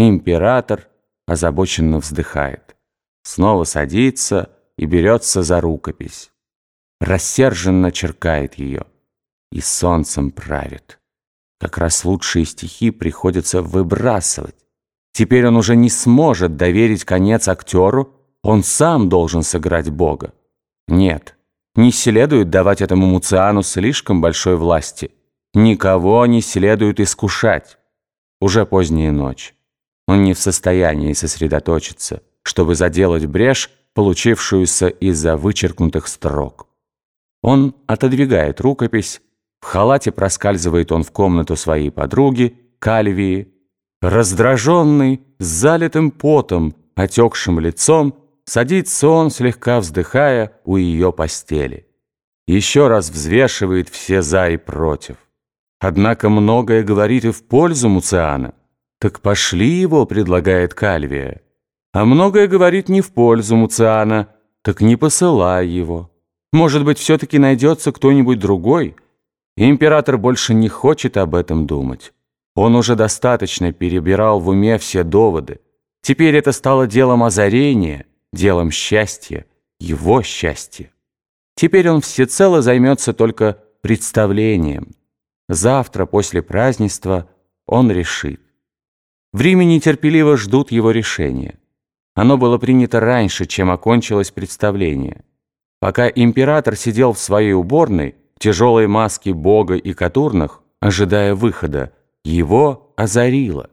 Император озабоченно вздыхает. Снова садится и берется за рукопись. Рассерженно черкает ее. И солнцем правит. Как раз лучшие стихи приходится выбрасывать. Теперь он уже не сможет доверить конец актеру, он сам должен сыграть Бога. Нет, не следует давать этому Муциану слишком большой власти. Никого не следует искушать. Уже поздняя ночь. Он не в состоянии сосредоточиться, чтобы заделать брешь, получившуюся из-за вычеркнутых строк. Он отодвигает рукопись, в халате проскальзывает он в комнату своей подруги, Кальвии. Раздраженный, с залитым потом, отекшим лицом, садится он, слегка вздыхая, у ее постели. Еще раз взвешивает все «за» и «против». Однако многое говорит и в пользу Муциана. «Так пошли его», — предлагает Кальвия. А многое говорит не в пользу Муциана, так не посылай его. Может быть, все-таки найдется кто-нибудь другой? Император больше не хочет об этом думать. Он уже достаточно перебирал в уме все доводы. Теперь это стало делом озарения, делом счастья, его счастья. Теперь он всецело займется только представлением. Завтра, после празднества, он решит. В Риме нетерпеливо ждут его решения. Оно было принято раньше, чем окончилось представление. Пока император сидел в своей уборной, в тяжелой маске бога и катурнах, ожидая выхода, его озарило.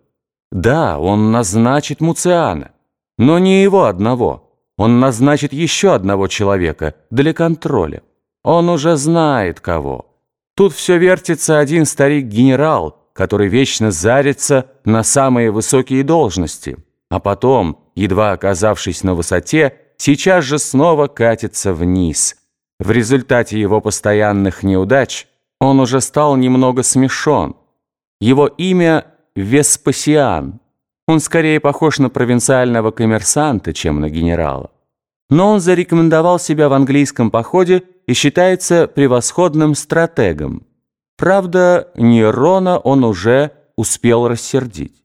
Да, он назначит Муциана, но не его одного. Он назначит еще одного человека для контроля. Он уже знает кого. Тут все вертится один старик-генерал, который вечно зарится на самые высокие должности, а потом, едва оказавшись на высоте, сейчас же снова катится вниз. В результате его постоянных неудач он уже стал немного смешон. Его имя Веспасиан. Он скорее похож на провинциального коммерсанта, чем на генерала. Но он зарекомендовал себя в английском походе и считается превосходным стратегом. Правда, Нерона он уже успел рассердить.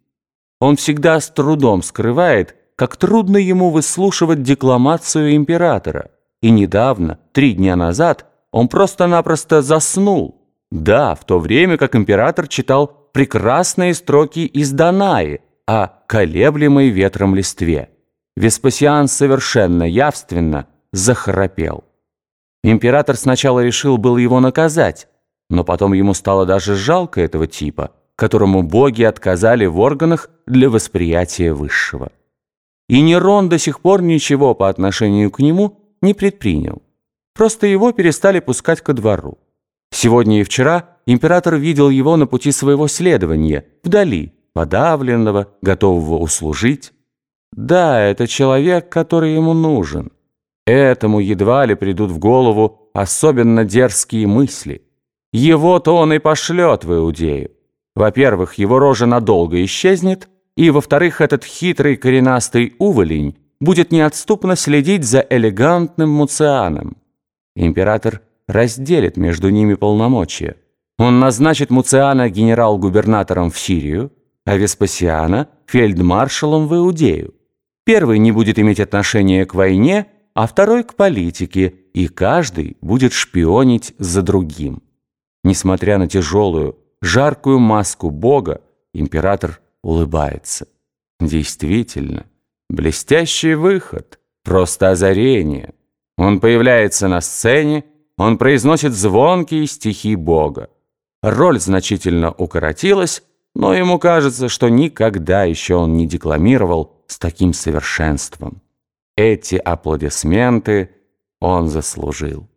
Он всегда с трудом скрывает, как трудно ему выслушивать декламацию императора. И недавно, три дня назад, он просто-напросто заснул. Да, в то время как император читал прекрасные строки из Данаи о колеблемой ветром листве. Веспасиан совершенно явственно захрапел. Император сначала решил был его наказать, но потом ему стало даже жалко этого типа, которому боги отказали в органах для восприятия высшего. И Нерон до сих пор ничего по отношению к нему не предпринял. Просто его перестали пускать ко двору. Сегодня и вчера император видел его на пути своего следования, вдали, подавленного, готового услужить. Да, это человек, который ему нужен. Этому едва ли придут в голову особенно дерзкие мысли – его-то он и пошлет в Иудею. Во-первых, его рожа надолго исчезнет, и, во-вторых, этот хитрый коренастый уволень будет неотступно следить за элегантным Муцианом. Император разделит между ними полномочия. Он назначит Муциана генерал-губернатором в Сирию, а Веспасиана – фельдмаршалом в Иудею. Первый не будет иметь отношения к войне, а второй – к политике, и каждый будет шпионить за другим. Несмотря на тяжелую, жаркую маску Бога, император улыбается. Действительно, блестящий выход, просто озарение. Он появляется на сцене, он произносит звонкие стихи Бога. Роль значительно укоротилась, но ему кажется, что никогда еще он не декламировал с таким совершенством. Эти аплодисменты он заслужил.